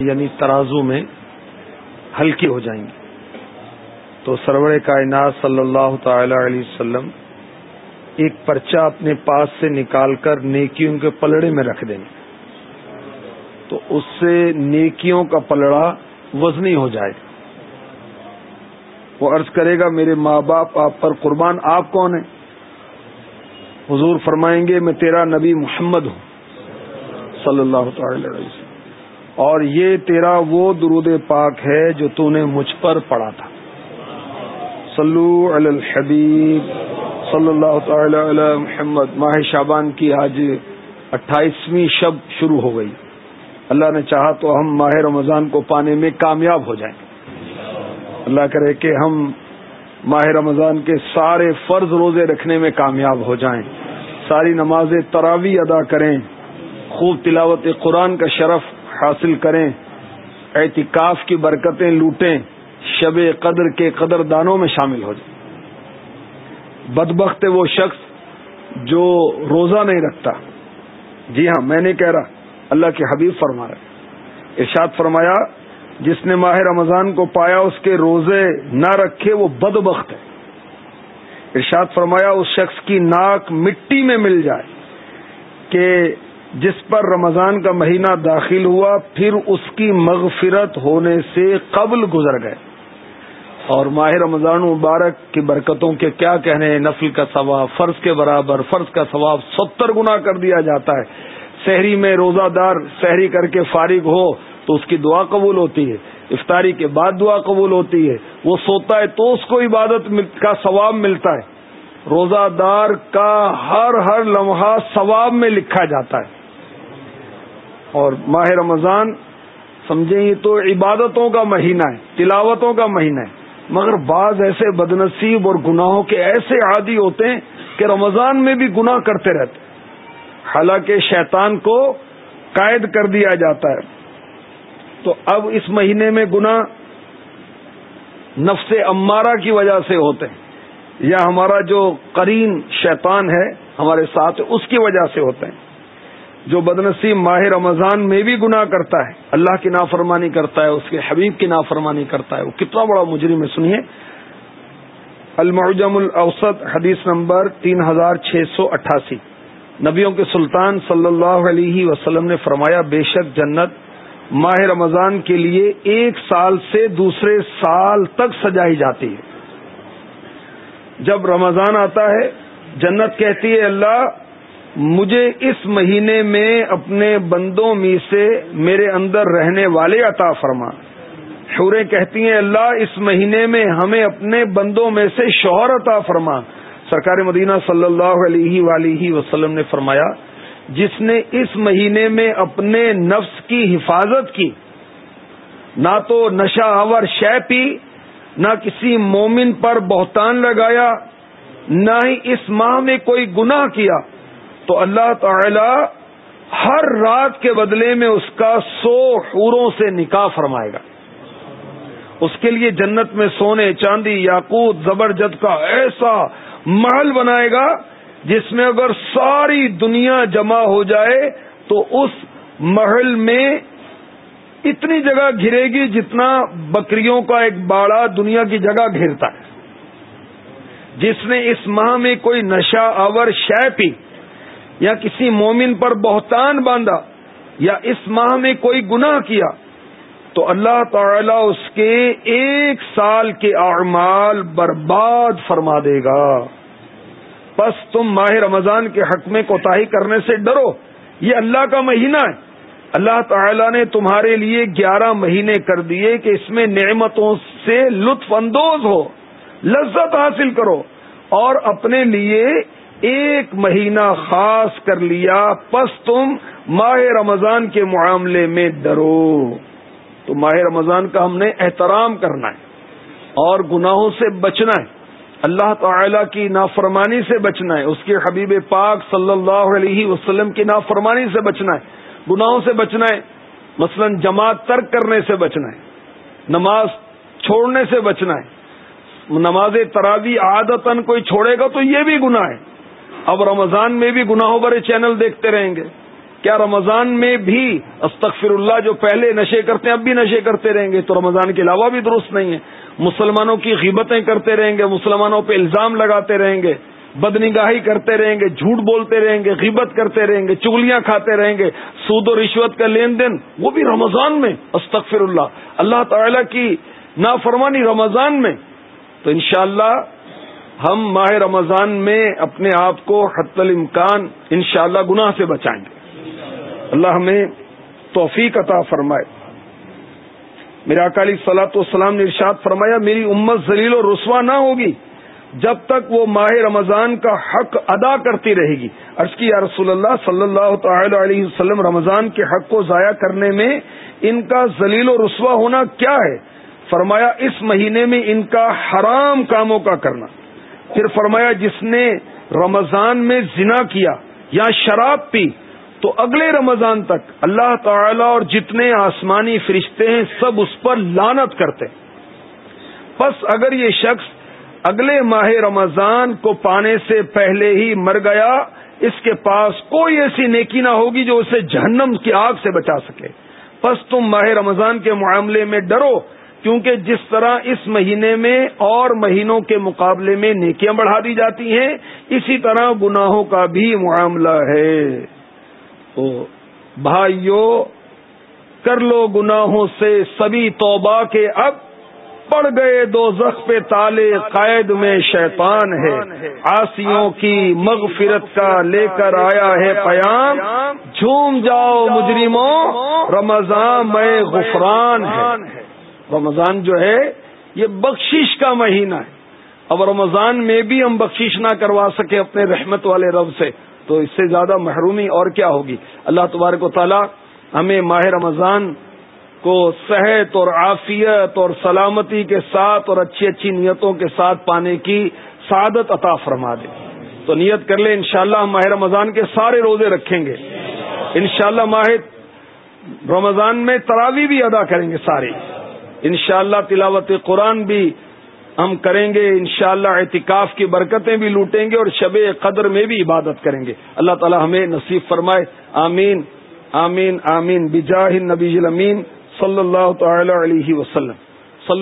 یعنی ترازو میں ہلکی ہو جائیں گی۔ تو سرور کائنات صلی اللہ تعالی علیہ وسلم ایک پرچہ اپنے پاس سے نکال کر نیکیوں کے پلڑے میں رکھ دیں گے۔ تو اس سے نیکیوں کا پلڑا وزنی ہو جائے۔ گا وہ عرض کرے گا، میرے ماں باپ، آپ پر قربان آپ کون ہیں؟ حضور فرمائیں گے، میں تیرا نبی محمد ہوں۔ صلی اللہ تعالی علیہ وسلم۔ اور یہ تیرا وہ درود پاک ہے جو تو نے مجھ پر پڑھا تھا۔ صلو علی الحبیب صلی اللہ تعالی علی محمد، ماہ شابان کی آج اٹھائیسویں شب شروع ہو گئی۔ اللہ نے چاہا تو ہم ماہ رمضان کو پانے میں کامیاب ہو جائیں۔ اللہ کرے کہ ہم ماہ رمضان کے سارے فرض روزے رکھنے میں کامیاب ہو جائیں۔ ساری نمازیں تراوی ادا کریں۔ خوب تلاوت قرآن کا شرف حاصل کریں، اعتکاف کی برکتیں لوٹیں، شب قدر کے قدر دانوں میں شامل ہو جائیں۔ بدبخت وہ شخص جو روزہ نہیں رکھتا۔ جی ہاں میں نے کہہ رہا، اللہ کے حبیب فرما رہے ارشاد فرمایا، جس نے ماہ رمضان کو پایا، اس کے روزے نہ رکھے، وہ بدبخت ہے۔ ارشاد فرمایا، اس شخص کی ناک مٹی میں مل جائے کہ جس پر رمضان کا مہینہ داخل ہوا، پھر اس کی مغفرت ہونے سے قبل گزر گئے۔ اور ماہ رمضان مبارک کی برکتوں کے کیا کہنے، نفل کا ثواب، فرض کے برابر، فرض کا ثواب ستر گنا کر دیا جاتا ہے۔ شہری میں روزہ دار شہری کر کے فارغ ہو تو اس کی دعا قبول ہوتی ہے۔ افطاری کے بعد دعا قبول ہوتی ہے۔ وہ سوتا ہے تو اس کو عبادت کا ثواب ملتا ہے۔ روزہ دار کا ہر ہر لمحہ ثواب میں لکھا جاتا ہے۔ اور ماہ رمضان سمجھیں یہ تو عبادتوں کا مہینہ ہے، تلاوتوں کا مہینہ ہے۔ مگر بعض ایسے بدنصیب اور گناہوں کے ایسے عادی ہوتے ہیں کہ رمضان میں بھی گناہ کرتے رہتے حالانکہ شیطان کو قائد کر دیا جاتا ہے۔ تو اب اس مہینے میں گناہ نفس امارہ کی وجہ سے ہوتے ہیں۔ یا ہمارا جو قرین شیطان ہے، ہمارے ساتھ اس کی وجہ سے ہوتے ہیں۔ جو بدنسیم ماہ رمضان میں بھی گناہ کرتا ہے، اللہ کی نافرمانی کرتا ہے، اس کے حبیب کی نافرمانی کرتا ہے۔ وہ کتنا بڑا مجرم ہے، سنیے۔ المعجم الاوسط، حدیث نمبر تین ہزار چھ سو اٹھاسی۔ نبیوں کے سلطان صلی اللہ علیہ وسلم نے فرمایا، بے شک جنت ماہ رمضان کے لیے ایک سال سے دوسرے سال تک سجائی جاتی ہے۔ جب رمضان آتا ہے، جنت کہتی ہے، اللہ مجھے اس مہینے میں اپنے بندوں میں سے میرے اندر رہنے والے عطا فرما۔ شوریں کہتی ہیں، اللہ اس مہینے میں ہمیں اپنے بندوں میں سے شوہر عطا فرما۔ سرکار مدینہ صلی اللہ علیہ ولیہ وسلم نے فرمایا، جس نے اس مہینے میں اپنے نفس کی حفاظت کی، نہ تو نشہ آور شے پی، نہ کسی مومن پر بہتان لگایا، نہ ہی اس ماہ میں کوئی گناہ کیا۔ تو اللہ تعالی ہر رات کے بدلے میں اس کا سو حوروں سے نکاح فرمائے گا۔ اس کے لیے جنت میں سونے، چاندی، یاقوت، زبرجد کا ایسا محل بنائے گا جس میں اگر ساری دنیا جمع ہو جائے تو اس محل میں اتنی جگہ گھرے گی جتنا بکریوں کا ایک باڑا دنیا کی جگہ گھرتا ہے۔ جس نے اس ماہ میں کوئی نشہ آور شے پی یا کسی مومن پر بہتان باندھا یا اس ماہ میں کوئی گناہ کیا، تو اللہ تعالی اس کے ایک سال کے اعمال برباد فرما دے گا۔ بس تم ماہ رمضان کے حق میں کوتاہی کرنے سے ڈرو، یہ اللہ کا مہینہ ہے۔ اللہ تعالی نے تمہارے لیے گیارہ مہینے کر دیے کہ اس میں نعمتوں سے لطف اندوز ہو، لذت حاصل کرو اور اپنے لیے ایک مہینہ خاص کر لیا، پس تم ماہ رمضان کے معاملے میں ڈرو۔ تو ماہ رمضان کا ہم نے احترام کرنا ہے اور گناہوں سے بچنا ہے۔ اللہ تعالی کی نافرمانی سے بچنا ہے۔ اس کے حبیب پاک صلی اللہ علیہ وسلم کی نافرمانی سے بچنا ہے۔ گناہوں سے بچنا ہے۔ مثلا جماعت ترک کرنے سے بچنا ہے۔ نماز چھوڑنے سے بچنا ہے۔ نماز تراوی عادتن کوئی چھوڑے گا تو یہ بھی گناہ ہے۔ اب رمضان میں بھی گناہوں برے چینل دیکھتے رہیں گے۔ کیا رمضان میں بھی استغفر اللہ جو پہلے نشے کرتے ہیں، اب بھی نشے کرتے رہیں گے؟ تو رمضان کے علاوہ بھی درست نہیں ہے۔ مسلمانوں کی غیبتیں کرتے رہیں گے، مسلمانوں پہ الزام لگاتے رہیں گے، بدنگاہی کرتے رہیں گے، جھوٹ بولتے رہیں گے، غیبت کرتے رہیں گے، چگلیاں کھاتے رہیں گے۔ سود و رشوت کا لین دین، وہ بھی رمضان میں۔ استغفر اللہ اللہ تعالی کی نافرمانی رمضان میں۔ تو انشاءاللہ ہم ماہ رمضان میں اپنے آپ کو حت الامکان انشاءاللہ اللہ گناہ سے بچائیں گے۔ اللہ ہمیں توفیق عطا فرمائے۔ میرا اکالی سلاۃ والسلام نے ارشاد فرمایا، میری امت ذلیل و رسوا نہ ہوگی جب تک وہ ماہ رمضان کا حق ادا کرتی رہے گی۔ عرض کی، یا رسول اللہ صلی اللہ تعالی علیہ وسلم، رمضان کے حق کو ضائع کرنے میں ان کا ذلیل و رسوا ہونا کیا ہے؟ فرمایا، اس مہینے میں ان کا حرام کاموں کا کرنا۔ پھر فرمایا جس نے رمضان میں زنا کیا یا شراب پی، تو اگلے رمضان تک اللہ تعالی اور جتنے آسمانی فرشتے ہیں سب اس پر لانت کرتے۔ بس اگر یہ شخص اگلے ماہ رمضان کو پانے سے پہلے ہی مر گیا، اس کے پاس کوئی ایسی نیکی نہ ہوگی جو اسے جہنم کی آگ سے بچا سکے۔ بس تم ماہ رمضان کے معاملے میں ڈرو کیونکہ جس طرح اس مہینے میں اور مہینوں کے مقابلے میں نیکیاں بڑھا دی جاتی ہیں، اسی طرح گناہوں کا بھی معاملہ ہے۔ بھائیو، کر لو گناہوں سے سبھی توبہ کے اب پڑ گئے دو زخ پہ تالے قائد میں شیطان ہے۔ آسیوں کی مغفرت کا لے کر آیا ہے پیام۔ جھوم جاؤ مجرموں، رمضان میں غفران ہے۔ رمضان جو ہے، یہ بخشش کا مہینہ ہے۔ اب رمضان میں بھی ہم بخشش نہ کروا سکے اپنے رحمت والے رب سے، تو اس سے زیادہ محرومی اور کیا ہوگی؟ اللہ تبارک و تعالی ہمیں ماہ رمضان کو صحت اور عافیت اور سلامتی کے ساتھ اور اچھی اچھی نیتوں کے ساتھ پانے کی سعادت عطا فرما دے۔ تو نیت کر لیں، انشاءاللہ ہم ماہ رمضان کے سارے روزے رکھیں گے۔ انشاءاللہ ماہ رمضان میں تراوی بھی ادا کریں گے سارے۔ انشاءاللہ تلاوت قرآن بھی ہم کریں گے، انشاءاللہ اللہ اعتکاف کی برکتیں بھی لوٹیں گے اور شب قدر میں بھی عبادت کریں گے۔ اللہ تعالی ہمیں نصیب فرمائے۔ آمین آمین آمین۔ بجاہ نبی امین صلی اللہ تعالی علیہ وسلم۔